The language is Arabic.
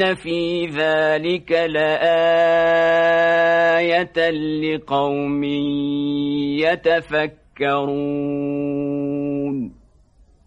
إن في ذلك لآية لقوم يتفكرون